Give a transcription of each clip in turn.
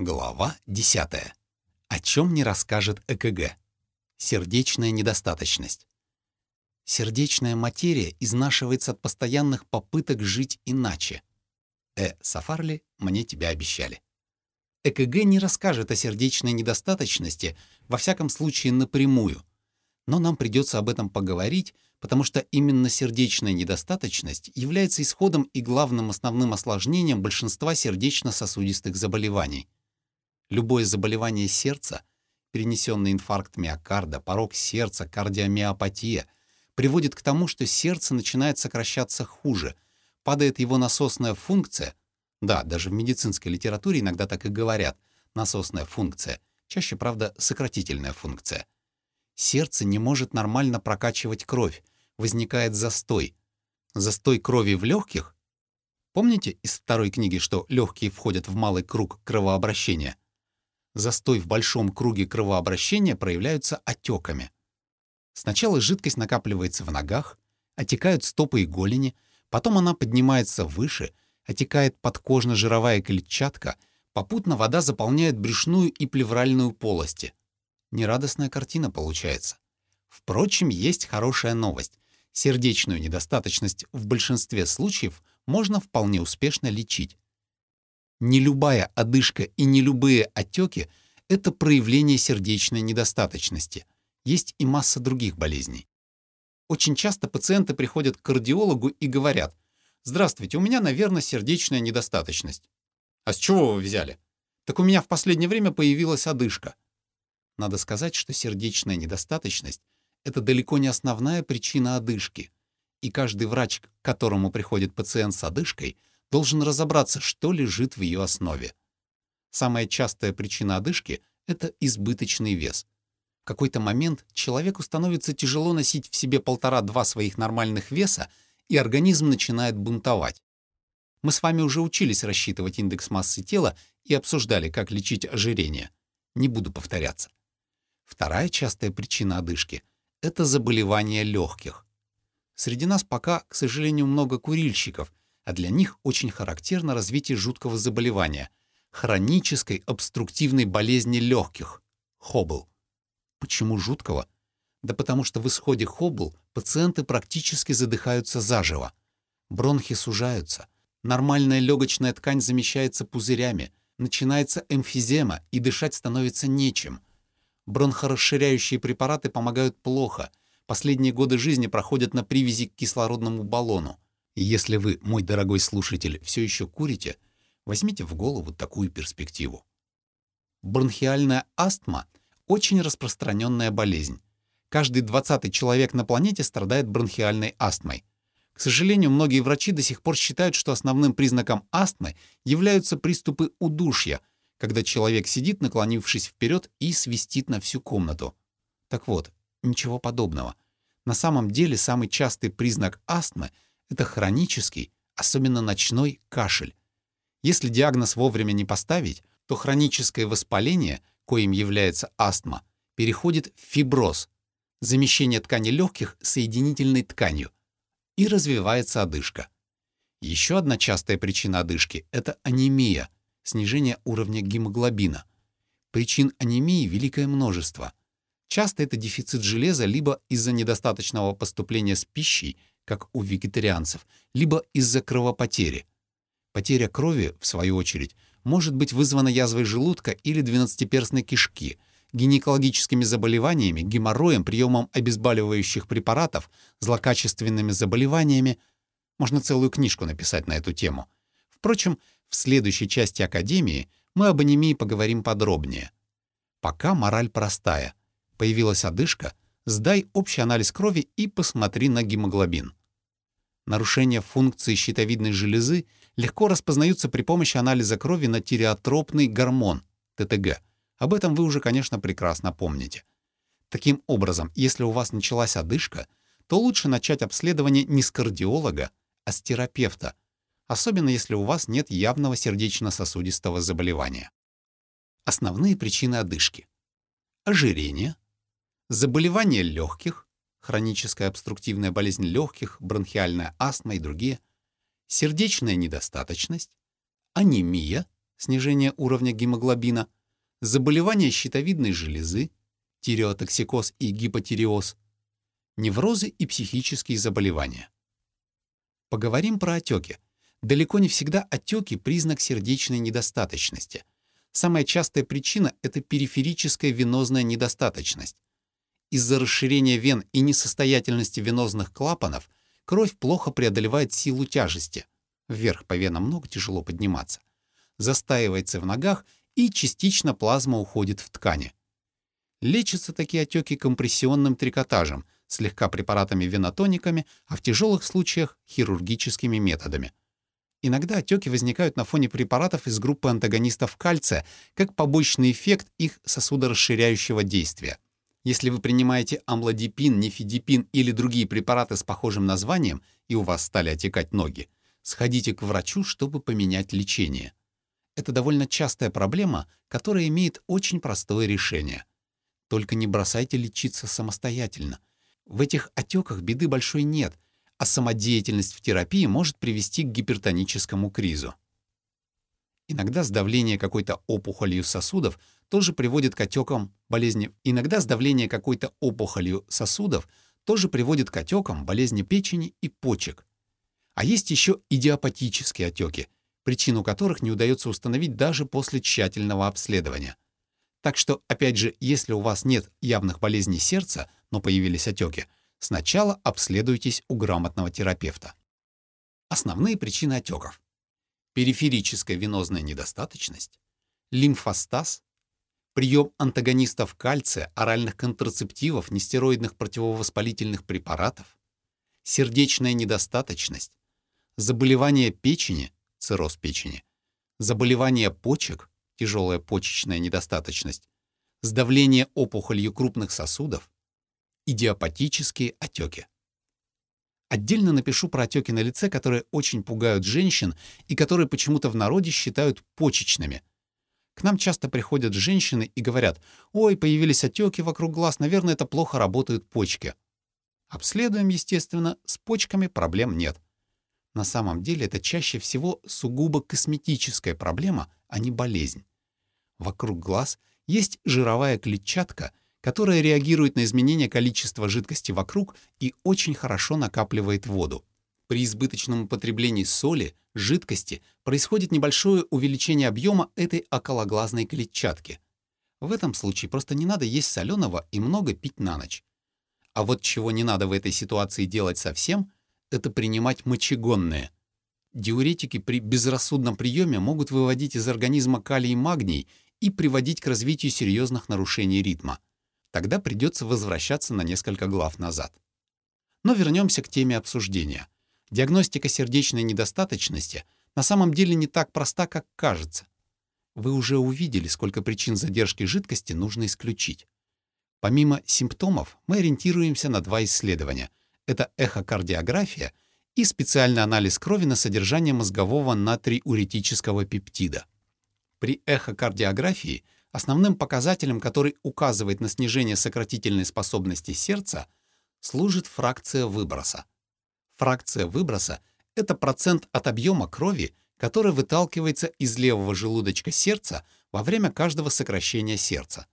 Глава 10. О чем не расскажет ЭКГ? Сердечная недостаточность. Сердечная материя изнашивается от постоянных попыток жить иначе. Э. Сафарли, мне тебя обещали. ЭКГ не расскажет о сердечной недостаточности, во всяком случае напрямую. Но нам придется об этом поговорить, потому что именно сердечная недостаточность является исходом и главным основным осложнением большинства сердечно-сосудистых заболеваний — Любое заболевание сердца, перенесенный инфаркт миокарда, порог сердца, кардиомиопатия, приводит к тому, что сердце начинает сокращаться хуже, падает его насосная функция. Да, даже в медицинской литературе иногда так и говорят. Насосная функция. Чаще, правда, сократительная функция. Сердце не может нормально прокачивать кровь. Возникает застой. Застой крови в легких. Помните из второй книги, что легкие входят в малый круг кровообращения? Застой в большом круге кровообращения проявляются отеками. Сначала жидкость накапливается в ногах, отекают стопы и голени, потом она поднимается выше, отекает подкожно-жировая клетчатка, попутно вода заполняет брюшную и плевральную полости. Нерадостная картина получается. Впрочем, есть хорошая новость. Сердечную недостаточность в большинстве случаев можно вполне успешно лечить. Не любая одышка и не любые отеки — это проявление сердечной недостаточности. Есть и масса других болезней. Очень часто пациенты приходят к кардиологу и говорят, «Здравствуйте, у меня, наверное, сердечная недостаточность». «А с чего вы взяли?» «Так у меня в последнее время появилась одышка». Надо сказать, что сердечная недостаточность — это далеко не основная причина одышки. И каждый врач, к которому приходит пациент с одышкой — должен разобраться, что лежит в ее основе. Самая частая причина одышки — это избыточный вес. В какой-то момент человеку становится тяжело носить в себе полтора-два своих нормальных веса, и организм начинает бунтовать. Мы с вами уже учились рассчитывать индекс массы тела и обсуждали, как лечить ожирение. Не буду повторяться. Вторая частая причина одышки — это заболевания легких. Среди нас пока, к сожалению, много курильщиков, а для них очень характерно развитие жуткого заболевания — хронической обструктивной болезни легких — хобл. Почему жуткого? Да потому что в исходе хобл пациенты практически задыхаются заживо. Бронхи сужаются, нормальная легочная ткань замещается пузырями, начинается эмфизема и дышать становится нечем. Бронхорасширяющие препараты помогают плохо. Последние годы жизни проходят на привязи к кислородному баллону. И если вы, мой дорогой слушатель, все еще курите, возьмите в голову такую перспективу. Бронхиальная астма — очень распространенная болезнь. Каждый двадцатый человек на планете страдает бронхиальной астмой. К сожалению, многие врачи до сих пор считают, что основным признаком астмы являются приступы удушья, когда человек сидит, наклонившись вперед, и свистит на всю комнату. Так вот, ничего подобного. На самом деле самый частый признак астмы — это хронический, особенно ночной кашель. Если диагноз вовремя не поставить, то хроническое воспаление, коим является астма, переходит в фиброз, замещение ткани легких соединительной тканью, и развивается одышка. Еще одна частая причина одышки — это анемия, снижение уровня гемоглобина. Причин анемии великое множество. Часто это дефицит железа либо из-за недостаточного поступления с пищей, как у вегетарианцев, либо из-за кровопотери. Потеря крови, в свою очередь, может быть вызвана язвой желудка или двенадцатиперстной кишки, гинекологическими заболеваниями, геморроем, приемом обезболивающих препаратов, злокачественными заболеваниями. Можно целую книжку написать на эту тему. Впрочем, в следующей части Академии мы об анемии поговорим подробнее. Пока мораль простая. Появилась одышка, сдай общий анализ крови и посмотри на гемоглобин. Нарушения функции щитовидной железы легко распознаются при помощи анализа крови на тиреотропный гормон, ТТГ. Об этом вы уже, конечно, прекрасно помните. Таким образом, если у вас началась одышка, то лучше начать обследование не с кардиолога, а с терапевта, особенно если у вас нет явного сердечно-сосудистого заболевания. Основные причины одышки. Ожирение, заболевания легких, хроническая обструктивная болезнь легких, бронхиальная астма и другие, сердечная недостаточность, анемия, снижение уровня гемоглобина, заболевания щитовидной железы, тиреотоксикоз и гипотиреоз, неврозы и психические заболевания. Поговорим про отеки. Далеко не всегда отеки — признак сердечной недостаточности. Самая частая причина — это периферическая венозная недостаточность. Из-за расширения вен и несостоятельности венозных клапанов кровь плохо преодолевает силу тяжести. Вверх по венам много тяжело подниматься. Застаивается в ногах и частично плазма уходит в ткани. Лечатся такие отеки компрессионным трикотажем, слегка препаратами-венотониками, а в тяжелых случаях — хирургическими методами. Иногда отеки возникают на фоне препаратов из группы антагонистов кальция, как побочный эффект их сосудорасширяющего действия. Если вы принимаете амлодипин, нефидипин или другие препараты с похожим названием, и у вас стали отекать ноги, сходите к врачу, чтобы поменять лечение. Это довольно частая проблема, которая имеет очень простое решение. Только не бросайте лечиться самостоятельно. В этих отеках беды большой нет, а самодеятельность в терапии может привести к гипертоническому кризу. Иногда сдавление какой-то опухолью сосудов тоже приводит к отекам болезни. Иногда сдавление какой-то опухолью сосудов тоже приводит к отекам болезни печени и почек. А есть еще идиопатические отеки, причину которых не удается установить даже после тщательного обследования. Так что, опять же, если у вас нет явных болезней сердца, но появились отеки, сначала обследуйтесь у грамотного терапевта. Основные причины отеков. Периферическая венозная недостаточность, лимфостаз, прием антагонистов кальция, оральных контрацептивов, нестероидных противовоспалительных препаратов, сердечная недостаточность, заболевание печени, цирроз печени, заболевание почек, тяжелая почечная недостаточность, сдавление опухолью крупных сосудов, идиопатические отеки. Отдельно напишу про отеки на лице, которые очень пугают женщин и которые почему-то в народе считают почечными. К нам часто приходят женщины и говорят, «Ой, появились отеки вокруг глаз, наверное, это плохо работают почки». Обследуем, естественно, с почками проблем нет. На самом деле это чаще всего сугубо косметическая проблема, а не болезнь. Вокруг глаз есть жировая клетчатка, которая реагирует на изменение количества жидкости вокруг и очень хорошо накапливает воду. При избыточном употреблении соли, жидкости, происходит небольшое увеличение объема этой окологлазной клетчатки. В этом случае просто не надо есть соленого и много пить на ночь. А вот чего не надо в этой ситуации делать совсем, это принимать мочегонные. Диуретики при безрассудном приеме могут выводить из организма калий и магний и приводить к развитию серьезных нарушений ритма. Тогда придется возвращаться на несколько глав назад. Но вернемся к теме обсуждения. Диагностика сердечной недостаточности на самом деле не так проста, как кажется. Вы уже увидели, сколько причин задержки жидкости нужно исключить. Помимо симптомов, мы ориентируемся на два исследования. Это эхокардиография и специальный анализ крови на содержание мозгового натриуретического пептида. При эхокардиографии основным показателем, который указывает на снижение сократительной способности сердца, служит фракция выброса. Фракция выброса — это процент от объема крови, который выталкивается из левого желудочка сердца во время каждого сокращения сердца.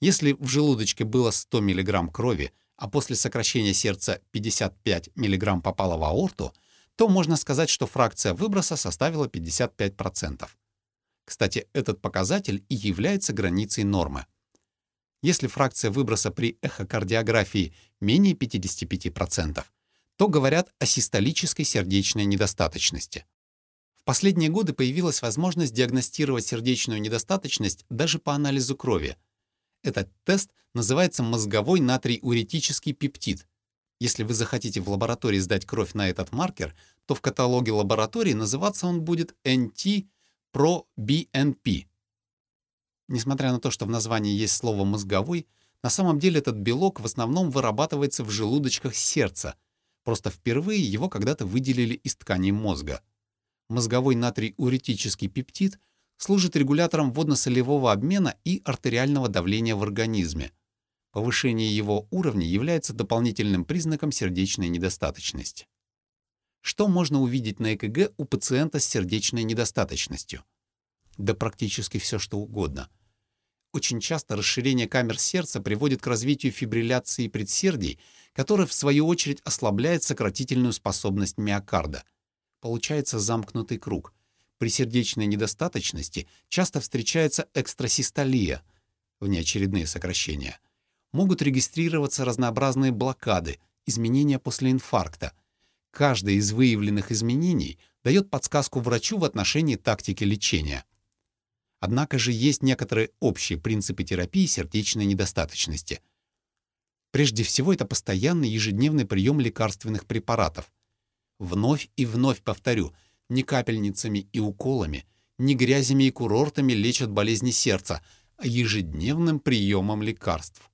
Если в желудочке было 100 мг крови, а после сокращения сердца 55 мг попало в аорту, то можно сказать, что фракция выброса составила 55%. Кстати, этот показатель и является границей нормы. Если фракция выброса при эхокардиографии менее 55%, то говорят о систолической сердечной недостаточности. В последние годы появилась возможность диагностировать сердечную недостаточность даже по анализу крови. Этот тест называется мозговой натриуретический пептид. Если вы захотите в лаборатории сдать кровь на этот маркер, то в каталоге лаборатории называться он будет NT про BNP. Несмотря на то, что в названии есть слово «мозговой», на самом деле этот белок в основном вырабатывается в желудочках сердца. Просто впервые его когда-то выделили из тканей мозга. Мозговой натриуретический пептид служит регулятором водно-солевого обмена и артериального давления в организме. Повышение его уровня является дополнительным признаком сердечной недостаточности. Что можно увидеть на ЭКГ у пациента с сердечной недостаточностью? да практически все что угодно. Очень часто расширение камер сердца приводит к развитию фибрилляции предсердий, которая в свою очередь ослабляет сократительную способность миокарда. Получается замкнутый круг. При сердечной недостаточности часто встречается экстрасистолия, внеочередные сокращения. Могут регистрироваться разнообразные блокады, изменения после инфаркта. Каждое из выявленных изменений дает подсказку врачу в отношении тактики лечения. Однако же есть некоторые общие принципы терапии сердечной недостаточности. Прежде всего, это постоянный ежедневный прием лекарственных препаратов. Вновь и вновь повторю, не капельницами и уколами, не грязями и курортами лечат болезни сердца, а ежедневным приемом лекарств.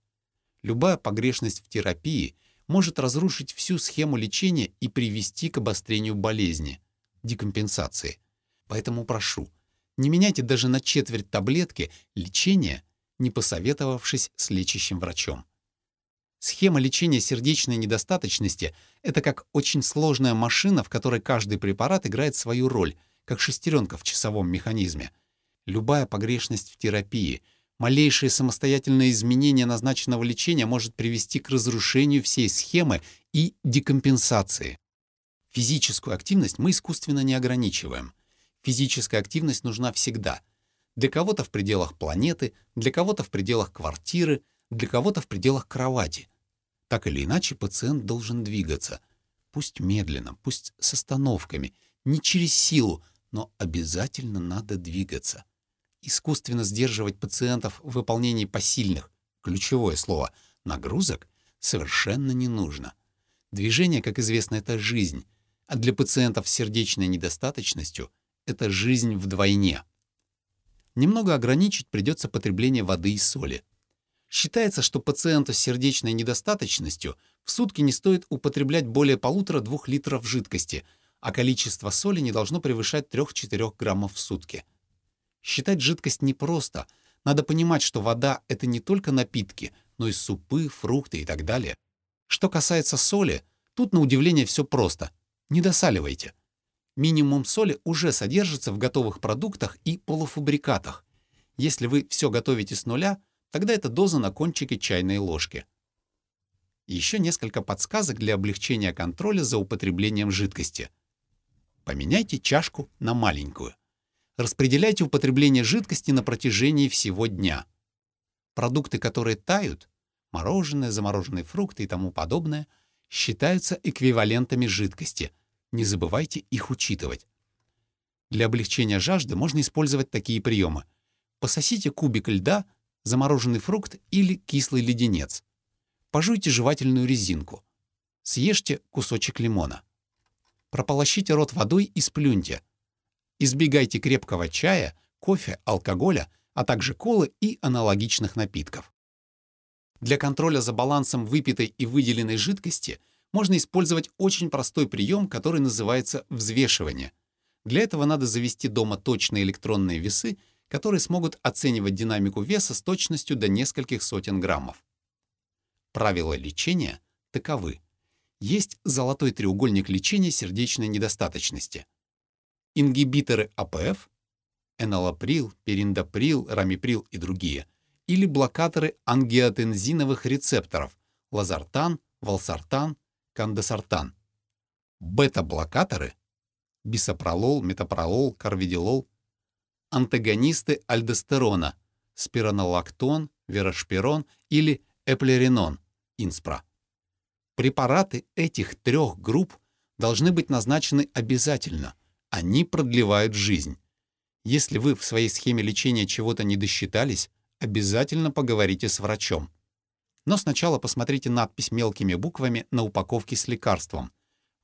Любая погрешность в терапии может разрушить всю схему лечения и привести к обострению болезни, декомпенсации. Поэтому прошу, не меняйте даже на четверть таблетки лечения, не посоветовавшись с лечащим врачом. Схема лечения сердечной недостаточности — это как очень сложная машина, в которой каждый препарат играет свою роль, как шестеренка в часовом механизме. Любая погрешность в терапии, малейшее самостоятельное изменение назначенного лечения может привести к разрушению всей схемы и декомпенсации. Физическую активность мы искусственно не ограничиваем — Физическая активность нужна всегда. Для кого-то в пределах планеты, для кого-то в пределах квартиры, для кого-то в пределах кровати. Так или иначе, пациент должен двигаться. Пусть медленно, пусть с остановками, не через силу, но обязательно надо двигаться. Искусственно сдерживать пациентов в выполнении посильных, ключевое слово, нагрузок совершенно не нужно. Движение, как известно, это жизнь, а для пациентов с сердечной недостаточностью — это жизнь вдвойне. Немного ограничить придется потребление воды и соли. Считается, что пациенту с сердечной недостаточностью в сутки не стоит употреблять более полутора-двух литров жидкости, а количество соли не должно превышать 3-4 граммов в сутки. Считать жидкость непросто. Надо понимать, что вода — это не только напитки, но и супы, фрукты и так далее. Что касается соли, тут на удивление все просто. Не досаливайте. Минимум соли уже содержится в готовых продуктах и полуфабрикатах. Если вы все готовите с нуля, тогда это доза на кончике чайной ложки. Еще несколько подсказок для облегчения контроля за употреблением жидкости. Поменяйте чашку на маленькую. Распределяйте употребление жидкости на протяжении всего дня. Продукты, которые тают, мороженое, замороженные фрукты и тому подобное, считаются эквивалентами жидкости — не забывайте их учитывать. Для облегчения жажды можно использовать такие приемы. Пососите кубик льда, замороженный фрукт или кислый леденец. Пожуйте жевательную резинку. Съешьте кусочек лимона. Прополощите рот водой и сплюньте. Избегайте крепкого чая, кофе, алкоголя, а также колы и аналогичных напитков. Для контроля за балансом выпитой и выделенной жидкости – можно использовать очень простой прием, который называется взвешивание. Для этого надо завести дома точные электронные весы, которые смогут оценивать динамику веса с точностью до нескольких сотен граммов. Правила лечения таковы. Есть золотой треугольник лечения сердечной недостаточности. Ингибиторы АПФ, энолаприл, периндаприл, рамиприл и другие, или блокаторы ангиотензиновых рецепторов, лазартан, валсартан, кандесартан. Бета-блокаторы — бисопролол, метапролол, карвидилол — антагонисты альдостерона, спиронолактон, верошпирон или эплеринон, инспра. Препараты этих трех групп должны быть назначены обязательно. Они продлевают жизнь. Если вы в своей схеме лечения чего-то не досчитались, обязательно поговорите с врачом. Но сначала посмотрите надпись мелкими буквами на упаковке с лекарством.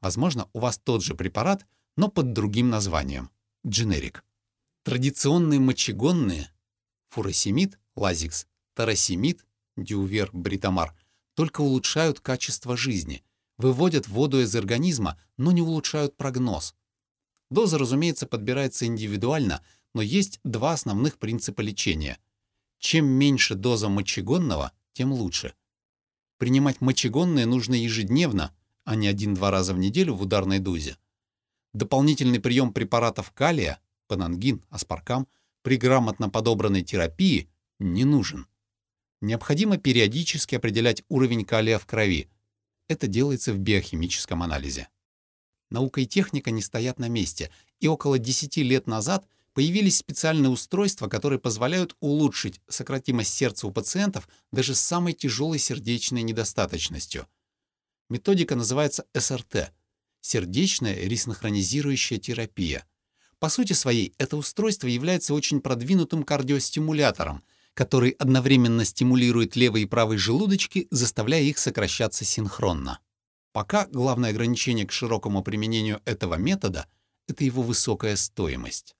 Возможно, у вас тот же препарат, но под другим названием — дженерик. Традиционные мочегонные — фуросемид, лазикс, таросемид, дювер, бритомар — только улучшают качество жизни, выводят воду из организма, но не улучшают прогноз. Доза, разумеется, подбирается индивидуально, но есть два основных принципа лечения. Чем меньше доза мочегонного — тем лучше. Принимать мочегонные нужно ежедневно, а не один-два раза в неделю в ударной дозе. Дополнительный прием препаратов калия, панангин, аспаркам, при грамотно подобранной терапии не нужен. Необходимо периодически определять уровень калия в крови. Это делается в биохимическом анализе. Наука и техника не стоят на месте, и около 10 лет назад появились специальные устройства, которые позволяют улучшить сократимость сердца у пациентов даже с самой тяжелой сердечной недостаточностью. Методика называется СРТ — сердечная рисинхронизирующая терапия. По сути своей, это устройство является очень продвинутым кардиостимулятором, который одновременно стимулирует левый и правый желудочки, заставляя их сокращаться синхронно. Пока главное ограничение к широкому применению этого метода — это его высокая стоимость.